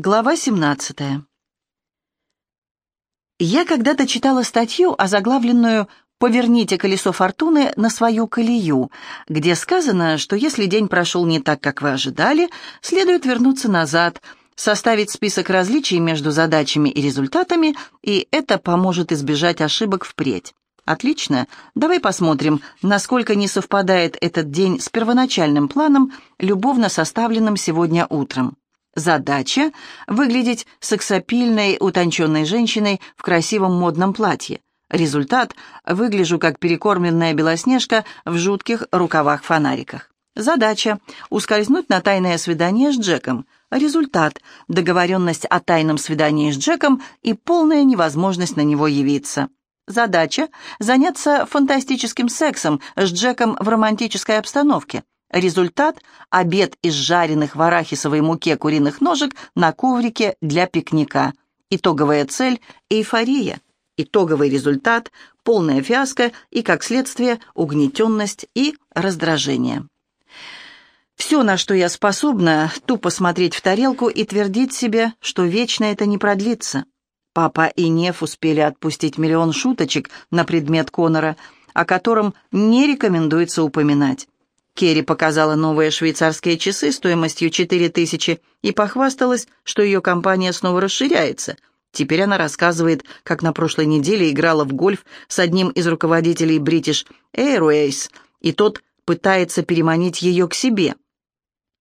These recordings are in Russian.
Глава 17. Я когда-то читала статью, озаглавленную «Поверните колесо фортуны на свою колею», где сказано, что если день прошел не так, как вы ожидали, следует вернуться назад, составить список различий между задачами и результатами, и это поможет избежать ошибок впредь. Отлично. Давай посмотрим, насколько не совпадает этот день с первоначальным планом, любовно составленным сегодня утром. Задача – выглядеть сексапильной, утонченной женщиной в красивом модном платье. Результат – выгляжу как перекормленная белоснежка в жутких рукавах-фонариках. Задача – ускользнуть на тайное свидание с Джеком. Результат – договоренность о тайном свидании с Джеком и полная невозможность на него явиться. Задача – заняться фантастическим сексом с Джеком в романтической обстановке. Результат – обед из жареных в арахисовой муке куриных ножек на коврике для пикника. Итоговая цель – эйфория. Итоговый результат – полная фиаско и, как следствие, угнетенность и раздражение. Все, на что я способна, тупо смотреть в тарелку и твердить себе, что вечно это не продлится. Папа и Неф успели отпустить миллион шуточек на предмет Конора, о котором не рекомендуется упоминать. Керри показала новые швейцарские часы стоимостью 4000 и похвасталась, что ее компания снова расширяется. Теперь она рассказывает, как на прошлой неделе играла в гольф с одним из руководителей British Airways, и тот пытается переманить ее к себе.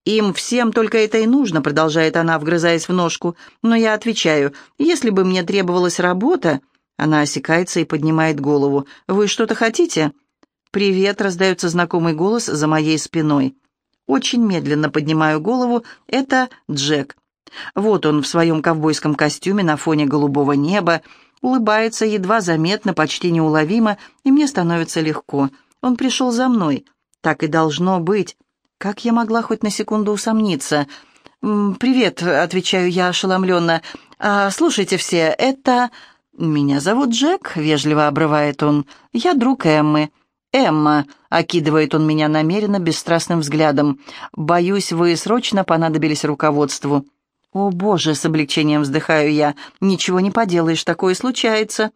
«Им всем только это и нужно», — продолжает она, вгрызаясь в ножку. «Но я отвечаю, если бы мне требовалась работа...» Она осекается и поднимает голову. «Вы что-то хотите?» «Привет!» — раздается знакомый голос за моей спиной. Очень медленно поднимаю голову. Это Джек. Вот он в своем ковбойском костюме на фоне голубого неба, улыбается едва заметно, почти неуловимо, и мне становится легко. Он пришел за мной. Так и должно быть. Как я могла хоть на секунду усомниться? «Привет», — отвечаю я ошеломленно. «А, «Слушайте все, это...» «Меня зовут Джек», — вежливо обрывает он. «Я друг Эммы». «Эмма», — окидывает он меня намеренно бесстрастным взглядом, «боюсь, вы срочно понадобились руководству». «О, Боже!» — с облегчением вздыхаю я. «Ничего не поделаешь, такое случается».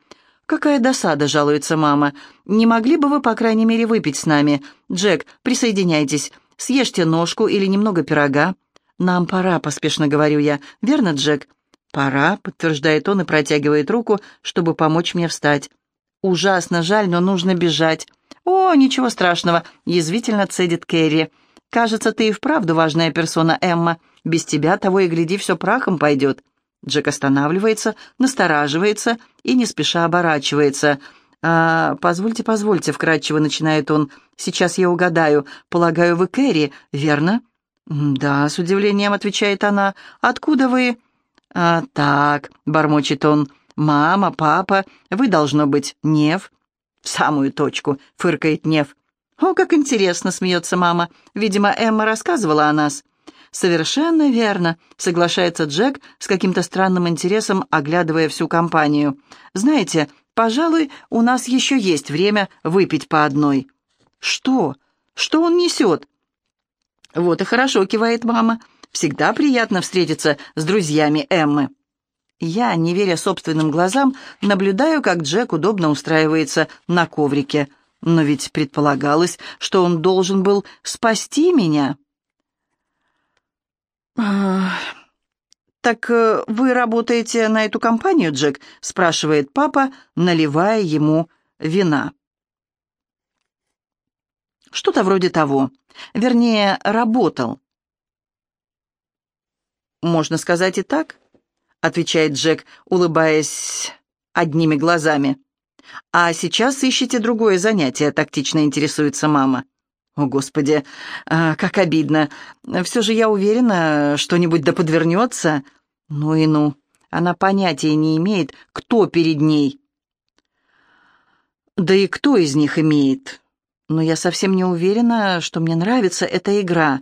«Какая досада!» — жалуется мама. «Не могли бы вы, по крайней мере, выпить с нами? Джек, присоединяйтесь. Съешьте ножку или немного пирога». «Нам пора», — поспешно говорю я. «Верно, Джек?» «Пора», — подтверждает он и протягивает руку, чтобы помочь мне встать. «Ужасно жаль, но нужно бежать». «О, ничего страшного», — язвительно цедит Кэрри. «Кажется, ты и вправду важная персона, Эмма. Без тебя того и гляди, все прахом пойдет». Джек останавливается, настораживается и не спеша оборачивается. «А, «Позвольте, позвольте», — вкратчиво начинает он. «Сейчас я угадаю. Полагаю, вы Кэрри, верно?» «Да», — с удивлением отвечает она. «Откуда вы?» «А, так», — бормочет он. «Мама, папа, вы, должно быть, Нев». «В самую точку», — фыркает Нев. «О, как интересно!» — смеется мама. «Видимо, Эмма рассказывала о нас». «Совершенно верно», — соглашается Джек с каким-то странным интересом, оглядывая всю компанию. «Знаете, пожалуй, у нас еще есть время выпить по одной». «Что? Что он несет?» «Вот и хорошо», — кивает мама. «Всегда приятно встретиться с друзьями Эммы». Я, не веря собственным глазам, наблюдаю, как Джек удобно устраивается на коврике. Но ведь предполагалось, что он должен был спасти меня. «Так э, вы работаете на эту компанию, Джек?» — спрашивает папа, наливая ему вина. Что-то вроде того. Вернее, работал. Можно сказать и так. — отвечает Джек, улыбаясь одними глазами. «А сейчас ищите другое занятие», — тактично интересуется мама. «О, Господи, а, как обидно. Все же я уверена, что-нибудь да подвернется». «Ну и ну, она понятия не имеет, кто перед ней». «Да и кто из них имеет?» «Но я совсем не уверена, что мне нравится эта игра»,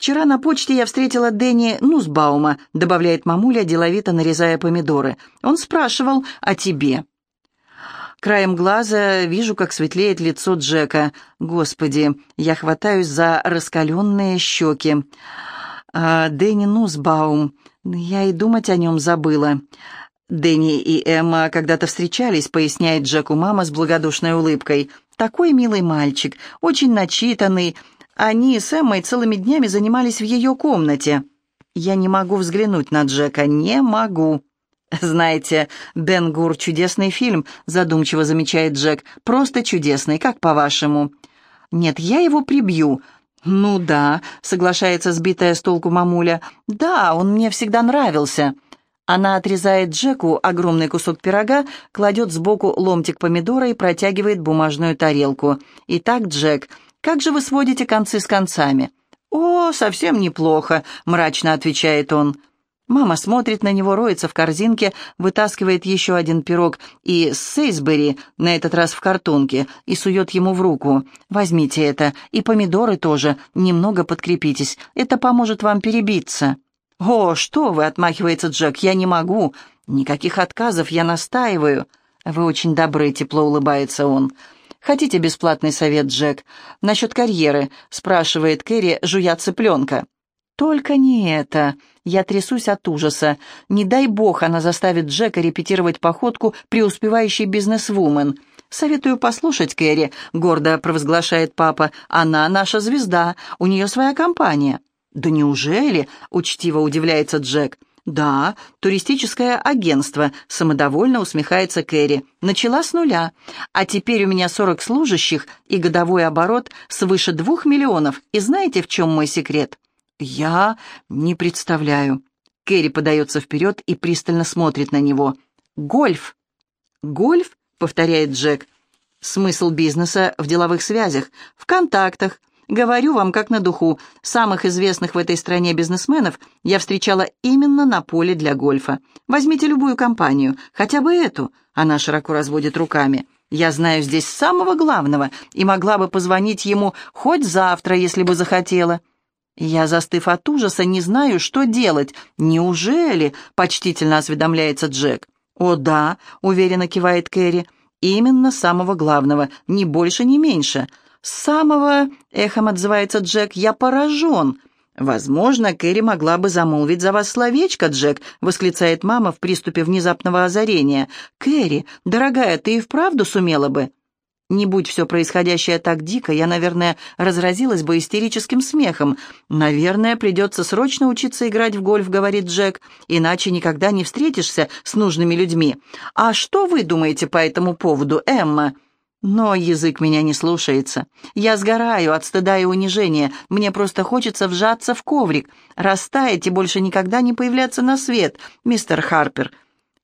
«Вчера на почте я встретила Дэнни Нусбаума», — добавляет мамуля, деловито нарезая помидоры. «Он спрашивал о тебе». Краем глаза вижу, как светлеет лицо Джека. Господи, я хватаюсь за раскаленные щеки. А Дэнни Нусбаум. Я и думать о нем забыла. Дэнни и Эмма когда-то встречались, поясняет Джеку мама с благодушной улыбкой. Такой милый мальчик, очень начитанный. Они с Эммой целыми днями занимались в ее комнате. Я не могу взглянуть на Джека, не могу. «Знаете, Бен Гур — чудесный фильм», — задумчиво замечает Джек. «Просто чудесный, как по-вашему?» «Нет, я его прибью». «Ну да», — соглашается сбитая с толку мамуля. «Да, он мне всегда нравился». Она отрезает Джеку огромный кусок пирога, кладет сбоку ломтик помидора и протягивает бумажную тарелку. «Итак, Джек, как же вы сводите концы с концами?» «О, совсем неплохо», — мрачно отвечает он. Мама смотрит на него, роется в корзинке, вытаскивает еще один пирог и сейсбери, на этот раз в картонке, и сует ему в руку. «Возьмите это, и помидоры тоже, немного подкрепитесь, это поможет вам перебиться». «О, что вы!» — отмахивается Джек. «Я не могу. Никаких отказов, я настаиваю». «Вы очень добры», — тепло улыбается он. «Хотите бесплатный совет, Джек? Насчет карьеры?» — спрашивает Кэрри, жуя цыпленка. «Только не это!» Я трясусь от ужаса. Не дай бог она заставит Джека репетировать походку преуспевающей бизнесвумен. «Советую послушать Кэрри», — гордо провозглашает папа. «Она наша звезда, у нее своя компания». «Да неужели?» — учтиво удивляется Джек. «Да, туристическое агентство», — самодовольно усмехается Кэрри. «Начала с нуля. А теперь у меня сорок служащих и годовой оборот свыше двух миллионов. И знаете, в чем мой секрет?» «Я не представляю». Кэрри подается вперед и пристально смотрит на него. «Гольф». «Гольф?» — повторяет Джек. «Смысл бизнеса в деловых связях, в контактах. Говорю вам как на духу, самых известных в этой стране бизнесменов я встречала именно на поле для гольфа. Возьмите любую компанию, хотя бы эту». Она широко разводит руками. «Я знаю здесь самого главного и могла бы позвонить ему хоть завтра, если бы захотела». Я, застыв от ужаса, не знаю, что делать. Неужели?» — почтительно осведомляется Джек. «О да», — уверенно кивает Кэрри. «Именно самого главного, ни больше, ни меньше». «Самого...» — эхом отзывается Джек. «Я поражен». «Возможно, Кэрри могла бы замолвить за вас словечко, Джек», — восклицает мама в приступе внезапного озарения. «Кэрри, дорогая, ты и вправду сумела бы?» Не будь все происходящее так дико, я, наверное, разразилась бы истерическим смехом. «Наверное, придется срочно учиться играть в гольф», — говорит Джек, «иначе никогда не встретишься с нужными людьми. А что вы думаете по этому поводу, Эмма?» Но язык меня не слушается. Я сгораю от стыда и унижения. Мне просто хочется вжаться в коврик, растаять и больше никогда не появляться на свет, мистер Харпер.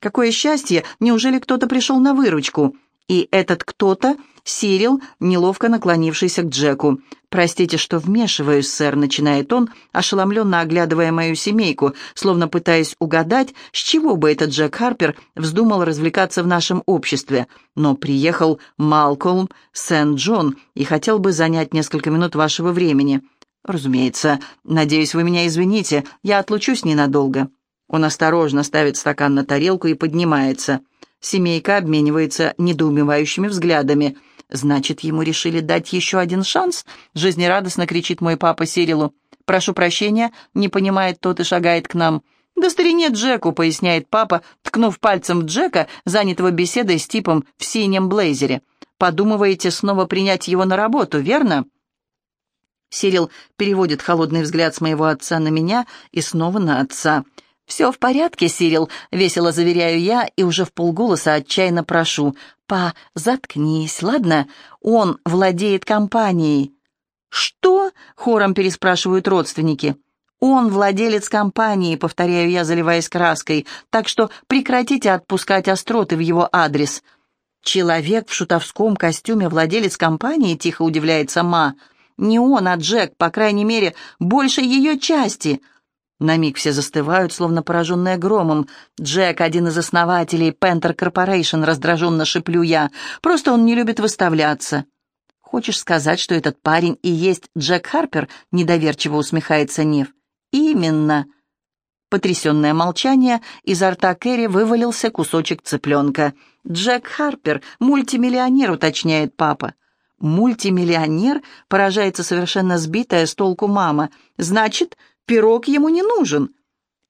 Какое счастье! Неужели кто-то пришел на выручку? И этот кто-то Сирил, неловко наклонившийся к Джеку. «Простите, что вмешиваюсь, сэр», — начинает он, ошеломленно оглядывая мою семейку, словно пытаясь угадать, с чего бы этот Джек Харпер вздумал развлекаться в нашем обществе. Но приехал Малкольм Сент-Джон и хотел бы занять несколько минут вашего времени. «Разумеется. Надеюсь, вы меня извините. Я отлучусь ненадолго». Он осторожно ставит стакан на тарелку и поднимается. Семейка обменивается недоумевающими взглядами. «Значит, ему решили дать еще один шанс?» — жизнерадостно кричит мой папа Сирилу. «Прошу прощения», — не понимает тот и шагает к нам. «Да старине Джеку», — поясняет папа, ткнув пальцем Джека, занятого беседой с типом в синем блейзере. «Подумываете снова принять его на работу, верно?» Сирил переводит холодный взгляд с моего отца на меня и снова на отца. «Все в порядке, Сирил», — весело заверяю я и уже в полголоса отчаянно прошу. «Па, заткнись, ладно? Он владеет компанией». «Что?» — хором переспрашивают родственники. «Он владелец компании», — повторяю я, заливаясь краской, «так что прекратите отпускать остроты в его адрес». «Человек в шутовском костюме владелец компании?» — тихо удивляется Ма. «Не он, а Джек, по крайней мере, больше ее части». На миг все застывают, словно пораженные громом. «Джек — один из основателей Panther Corporation», — раздраженно шиплю я. «Просто он не любит выставляться». «Хочешь сказать, что этот парень и есть Джек Харпер?» — недоверчиво усмехается Нев. «Именно». Потрясенное молчание, изо рта Кэрри вывалился кусочек цыпленка. «Джек Харпер, мультимиллионер», — уточняет папа. «Мультимиллионер?» — поражается совершенно сбитая с толку мама. «Значит, Пирог ему не нужен».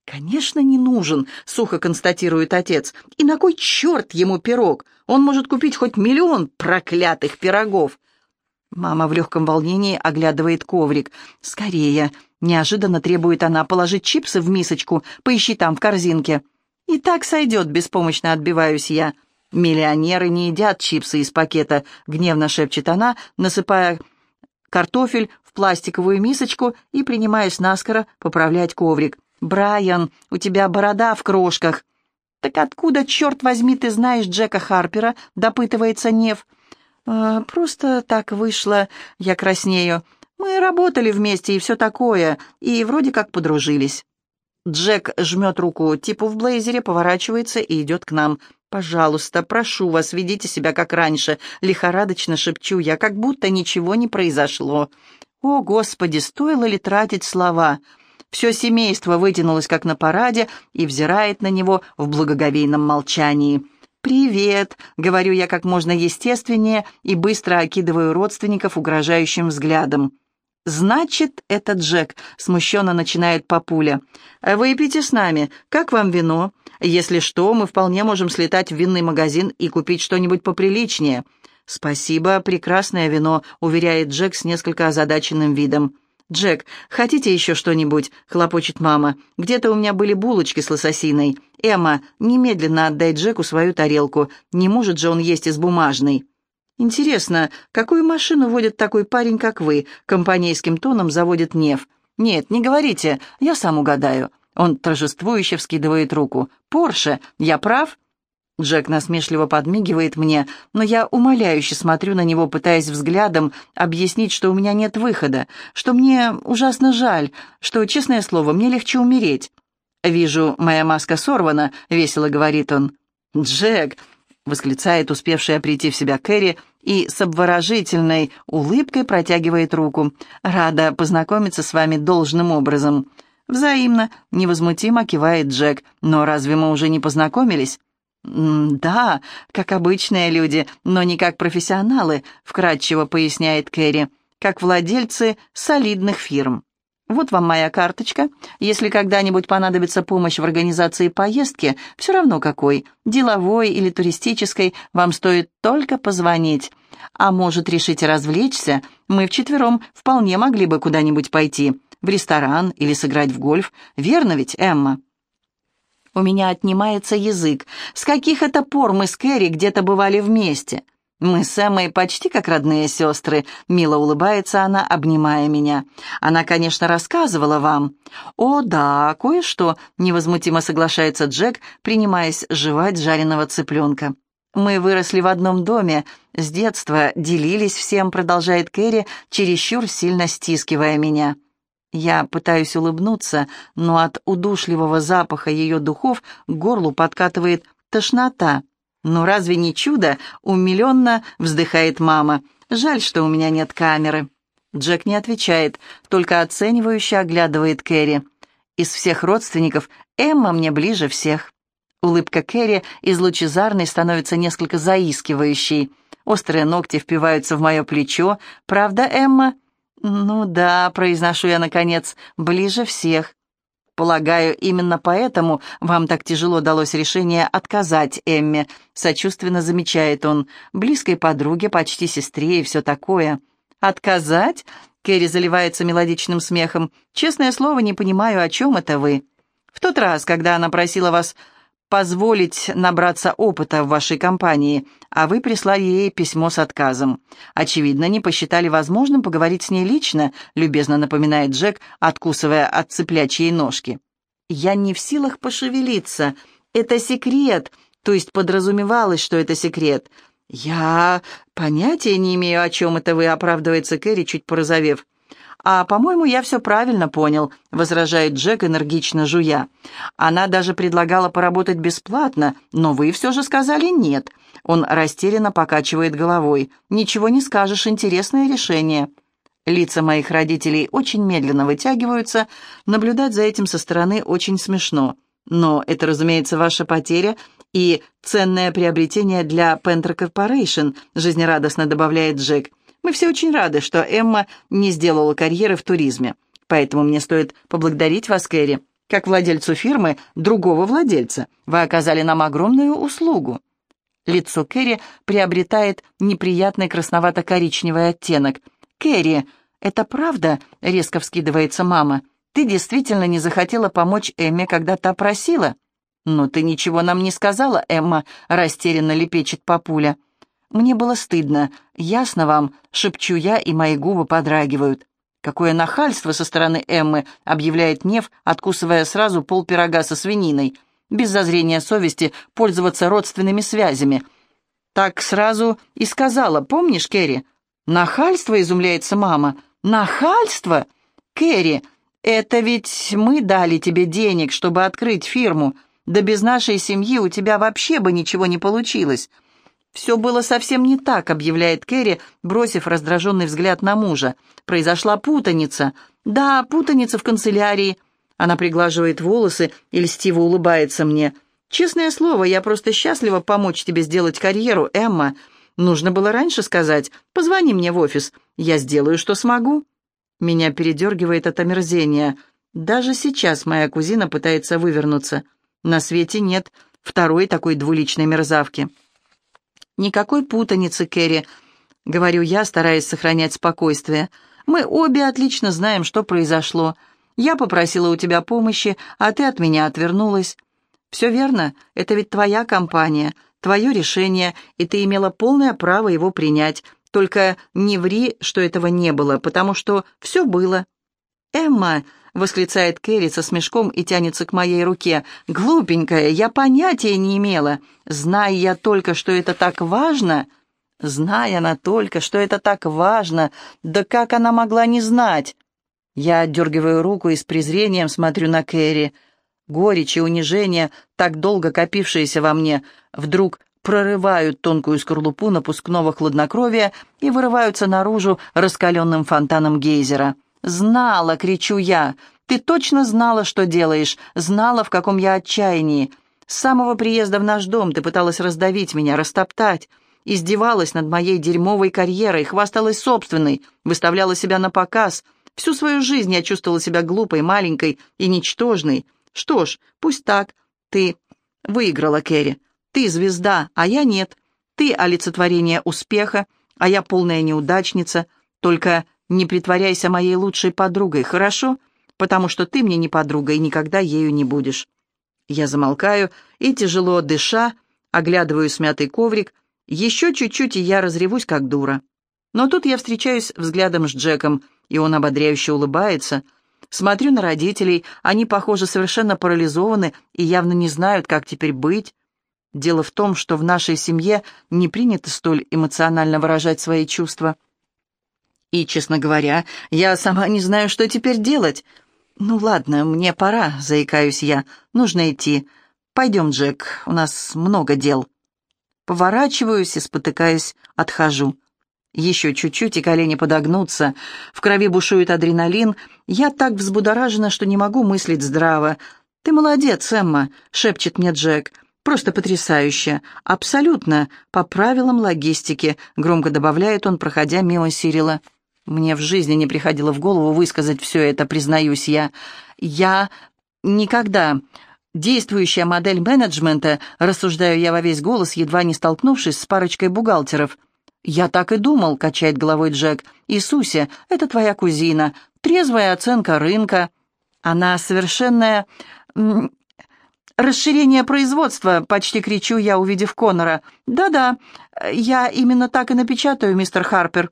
«Конечно, не нужен», — сухо констатирует отец. «И на кой черт ему пирог? Он может купить хоть миллион проклятых пирогов». Мама в легком волнении оглядывает коврик. «Скорее!» — неожиданно требует она положить чипсы в мисочку. «Поищи там в корзинке». «И так сойдет», — беспомощно отбиваюсь я. «Миллионеры не едят чипсы из пакета», — гневно шепчет она, насыпая картофель в пластиковую мисочку и принимаясь наскоро поправлять коврик. «Брайан, у тебя борода в крошках». «Так откуда, черт возьми, ты знаешь Джека Харпера?» — допытывается Нев. «Э, «Просто так вышло, я краснею. Мы работали вместе и все такое, и вроде как подружились». Джек жмет руку типу в блейзере, поворачивается и идет к нам. «Пожалуйста, прошу вас, ведите себя как раньше», — лихорадочно шепчу я, как будто ничего не произошло. О, Господи, стоило ли тратить слова? Все семейство вытянулось, как на параде, и взирает на него в благоговейном молчании. «Привет», — говорю я как можно естественнее и быстро окидываю родственников угрожающим взглядом. «Значит, это Джек», — смущенно начинает папуля. «Выпейте с нами. Как вам вино? Если что, мы вполне можем слетать в винный магазин и купить что-нибудь поприличнее». «Спасибо, прекрасное вино», — уверяет Джек с несколько озадаченным видом. «Джек, хотите еще что-нибудь?» — хлопочет мама. «Где-то у меня были булочки с лососиной. Эмма, немедленно отдай Джеку свою тарелку. Не может же он есть из бумажной». «Интересно, какую машину водит такой парень, как вы?» — компанейским тоном заводит Нев. «Нет, не говорите, я сам угадаю». Он торжествующе вскидывает руку. «Порше, я прав?» Джек насмешливо подмигивает мне, но я умоляюще смотрю на него, пытаясь взглядом объяснить, что у меня нет выхода, что мне ужасно жаль, что, честное слово, мне легче умереть. «Вижу, моя маска сорвана», — весело говорит он. «Джек, восклицает успевшая прийти в себя Кэрри и с обворожительной улыбкой протягивает руку. «Рада познакомиться с вами должным образом». «Взаимно», — невозмутимо кивает Джек. «Но разве мы уже не познакомились?» «Да, как обычные люди, но не как профессионалы», — вкратчиво поясняет Кэрри, «как владельцы солидных фирм». Вот вам моя карточка. Если когда-нибудь понадобится помощь в организации поездки, все равно какой, деловой или туристической, вам стоит только позвонить. А может, решите развлечься? Мы вчетвером вполне могли бы куда-нибудь пойти, в ресторан или сыграть в гольф. Верно ведь, Эмма? У меня отнимается язык. С каких это пор мы с Кэрри где-то бывали вместе?» «Мы с Эммой почти как родные сестры», — мило улыбается она, обнимая меня. «Она, конечно, рассказывала вам». «О, да, кое-что», — невозмутимо соглашается Джек, принимаясь жевать жареного цыпленка. «Мы выросли в одном доме, с детства делились всем», — продолжает Кэрри, чересчур сильно стискивая меня. Я пытаюсь улыбнуться, но от удушливого запаха ее духов к горлу подкатывает тошнота. «Ну разве не чудо?» — умиленно вздыхает мама. «Жаль, что у меня нет камеры». Джек не отвечает, только оценивающе оглядывает Кэрри. «Из всех родственников Эмма мне ближе всех». Улыбка Кэрри из лучезарной становится несколько заискивающей. Острые ногти впиваются в мое плечо. «Правда, Эмма?» «Ну да», — произношу я наконец, — «ближе всех». Полагаю, именно поэтому вам так тяжело далось решение отказать Эмме, сочувственно замечает он, близкой подруге, почти сестре и все такое. Отказать? Кэрри заливается мелодичным смехом. Честное слово, не понимаю, о чем это вы. В тот раз, когда она просила вас позволить набраться опыта в вашей компании, а вы прислали ей письмо с отказом. Очевидно, не посчитали возможным поговорить с ней лично, любезно напоминает Джек, откусывая от цыплячьей ножки. Я не в силах пошевелиться. Это секрет, то есть подразумевалось, что это секрет. Я понятия не имею, о чем это вы, оправдывается Кэрри, чуть порозовев. «А, по-моему, я все правильно понял», — возражает Джек, энергично жуя. «Она даже предлагала поработать бесплатно, но вы все же сказали нет». Он растерянно покачивает головой. «Ничего не скажешь, интересное решение». Лица моих родителей очень медленно вытягиваются, наблюдать за этим со стороны очень смешно. Но это, разумеется, ваша потеря и ценное приобретение для Penta Corporation, жизнерадостно добавляет Джек. Мы все очень рады, что Эмма не сделала карьеры в туризме. Поэтому мне стоит поблагодарить вас, Кэрри. Как владельцу фирмы, другого владельца, вы оказали нам огромную услугу». Лицо Кэрри приобретает неприятный красновато-коричневый оттенок. «Кэрри, это правда?» — резко вскидывается мама. «Ты действительно не захотела помочь Эмме, когда та просила?» «Но ты ничего нам не сказала, Эмма», — растерянно лепечет папуля. «Мне было стыдно. Ясно вам?» — шепчу я, и мои губы подрагивают. «Какое нахальство со стороны Эммы!» — объявляет Нев, откусывая сразу пол пирога со свининой. Без зазрения совести пользоваться родственными связями. Так сразу и сказала, помнишь, Кэрри? «Нахальство?» — изумляется мама. «Нахальство? Кэрри, это ведь мы дали тебе денег, чтобы открыть фирму. Да без нашей семьи у тебя вообще бы ничего не получилось». «Все было совсем не так», — объявляет Кэрри, бросив раздраженный взгляд на мужа. «Произошла путаница. Да, путаница в канцелярии». Она приглаживает волосы и льстиво улыбается мне. «Честное слово, я просто счастлива помочь тебе сделать карьеру, Эмма. Нужно было раньше сказать. Позвони мне в офис. Я сделаю, что смогу». Меня передергивает от омерзения. Даже сейчас моя кузина пытается вывернуться. На свете нет второй такой двуличной мерзавки. «Никакой путаницы, Кэрри», — говорю я, стараясь сохранять спокойствие. «Мы обе отлично знаем, что произошло. Я попросила у тебя помощи, а ты от меня отвернулась. Все верно, это ведь твоя компания, твое решение, и ты имела полное право его принять. Только не ври, что этого не было, потому что все было». «Эмма», — восклицает Кэрри со смешком и тянется к моей руке. «Глупенькая, я понятия не имела. Зная я только, что это так важно...» Зная она только, что это так важно, да как она могла не знать? Я отдергиваю руку и с презрением смотрю на Кэрри. Горечь и унижение, так долго копившиеся во мне, вдруг прорывают тонкую скорлупу напускного хладнокровия и вырываются наружу раскаленным фонтаном гейзера. «Знала!» — кричу я. «Ты точно знала, что делаешь, знала, в каком я отчаянии. С самого приезда в наш дом ты пыталась раздавить меня, растоптать, издевалась над моей дерьмовой карьерой, хвасталась собственной, выставляла себя на показ. Всю свою жизнь я чувствовала себя глупой, маленькой и ничтожной. Что ж, пусть так. Ты выиграла, Кэрри. Ты звезда, а я нет. Ты олицетворение успеха, а я полная неудачница. Только не притворяйся моей лучшей подругой, хорошо? Потому что ты мне не подруга и никогда ею не будешь. Я замолкаю и, тяжело дыша, оглядываю смятый коврик. Еще чуть-чуть, и я разревусь, как дура. Но тут я встречаюсь взглядом с Джеком, и он ободряюще улыбается. Смотрю на родителей, они, похоже, совершенно парализованы и явно не знают, как теперь быть. Дело в том, что в нашей семье не принято столь эмоционально выражать свои чувства. И, честно говоря, я сама не знаю, что теперь делать. Ну ладно, мне пора, заикаюсь я. Нужно идти. Пойдем, Джек, у нас много дел. Поворачиваюсь и, спотыкаясь, отхожу. Еще чуть-чуть, и колени подогнутся. В крови бушует адреналин. Я так взбудоражена, что не могу мыслить здраво. «Ты молодец, Эмма», — шепчет мне Джек. «Просто потрясающе. Абсолютно. По правилам логистики», — громко добавляет он, проходя мимо Сирила. Мне в жизни не приходило в голову высказать все это, признаюсь я. Я никогда... Действующая модель менеджмента, рассуждаю я во весь голос, едва не столкнувшись с парочкой бухгалтеров. «Я так и думал», — качает головой Джек. «Иисусе, это твоя кузина. Трезвая оценка рынка. Она совершенная... «Расширение производства!» — почти кричу я, увидев Конора. «Да-да, я именно так и напечатаю, мистер Харпер».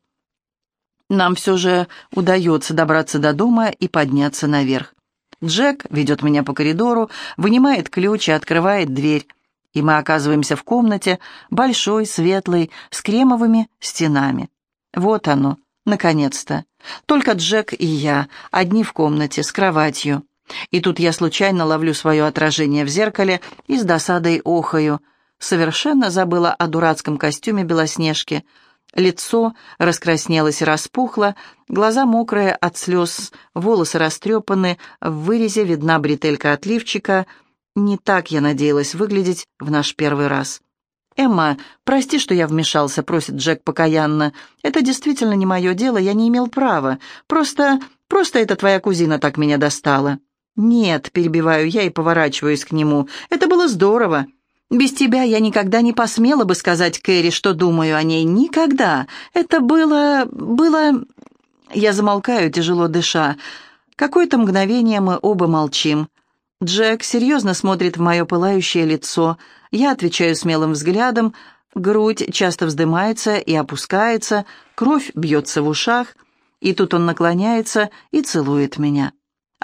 Нам все же удается добраться до дома и подняться наверх. Джек ведет меня по коридору, вынимает ключ и открывает дверь. И мы оказываемся в комнате, большой, светлой, с кремовыми стенами. Вот оно, наконец-то. Только Джек и я, одни в комнате, с кроватью. И тут я случайно ловлю свое отражение в зеркале и с досадой охаю. Совершенно забыла о дурацком костюме Белоснежки — Лицо раскраснелось и распухло, глаза мокрые от слез, волосы растрепаны, в вырезе видна бретелька от лифчика. Не так я надеялась выглядеть в наш первый раз. «Эмма, прости, что я вмешался», — просит Джек покаянно. «Это действительно не мое дело, я не имел права. Просто Просто эта твоя кузина так меня достала». «Нет», — перебиваю я и поворачиваюсь к нему, — «это было здорово. Без тебя я никогда не посмела бы сказать Кэрри, что думаю о ней. Никогда. Это было... было...» Я замолкаю, тяжело дыша. Какое-то мгновение мы оба молчим. Джек серьезно смотрит в мое пылающее лицо. Я отвечаю смелым взглядом. Грудь часто вздымается и опускается, кровь бьется в ушах. И тут он наклоняется и целует меня.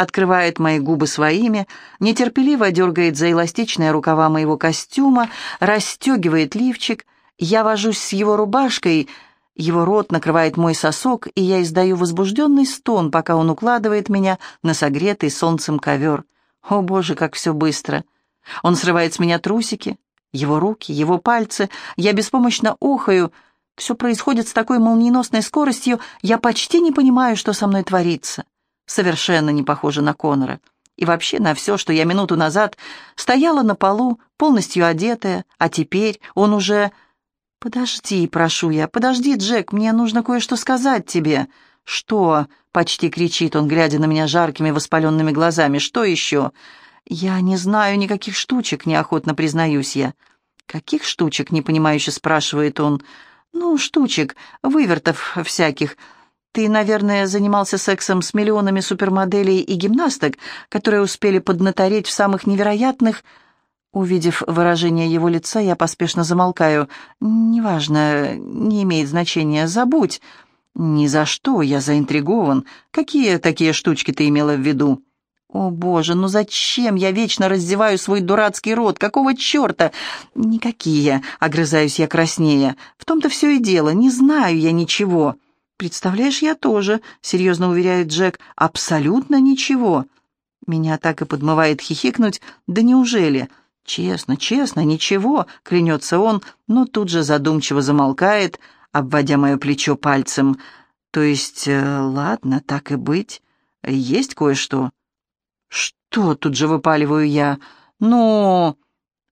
Открывает мои губы своими, нетерпеливо дергает за эластичные рукава моего костюма, расстегивает лифчик. Я вожусь с его рубашкой, его рот накрывает мой сосок, и я издаю возбужденный стон, пока он укладывает меня на согретый солнцем ковер. О, Боже, как все быстро! Он срывает с меня трусики, его руки, его пальцы. Я беспомощно охаю. Все происходит с такой молниеносной скоростью, я почти не понимаю, что со мной творится. Совершенно не похоже на Конора. И вообще на все, что я минуту назад стояла на полу, полностью одетая, а теперь он уже... «Подожди, прошу я, подожди, Джек, мне нужно кое-что сказать тебе». «Что?» — почти кричит он, глядя на меня жаркими воспаленными глазами. «Что еще?» «Я не знаю никаких штучек», — неохотно признаюсь я. «Каких штучек?» — непонимающе спрашивает он. «Ну, штучек, вывертов всяких. Ты, наверное, занимался сексом с миллионами супермоделей и гимнасток, которые успели поднатореть в самых невероятных...» Увидев выражение его лица, я поспешно замолкаю. «Неважно, не имеет значения, забудь». «Ни за что, я заинтригован. Какие такие штучки ты имела в виду?» «О, боже, ну зачем я вечно раздеваю свой дурацкий рот? Какого черта?» «Никакие», — огрызаюсь я краснее. «В том-то все и дело, не знаю я ничего». «Представляешь, я тоже», — серьезно уверяет Джек. «Абсолютно ничего». Меня так и подмывает хихикнуть. «Да неужели?» «Честно, честно, ничего», — клянется он, но тут же задумчиво замолкает, — обводя мое плечо пальцем. «То есть, э, ладно, так и быть. Есть кое-что». «Что?» — тут же выпаливаю я. «Ну...»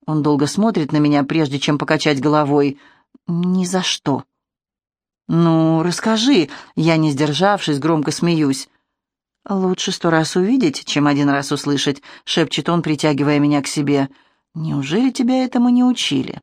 Он долго смотрит на меня, прежде чем покачать головой. «Ни за что». «Ну, расскажи», — я, не сдержавшись, громко смеюсь. «Лучше сто раз увидеть, чем один раз услышать», — шепчет он, притягивая меня к себе. «Неужели тебя этому не учили?»